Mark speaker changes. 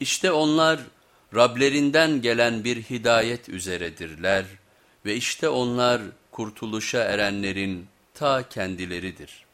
Speaker 1: İşte onlar Rablerinden gelen bir hidayet üzeredirler ve işte onlar kurtuluşa erenlerin ta kendileridir.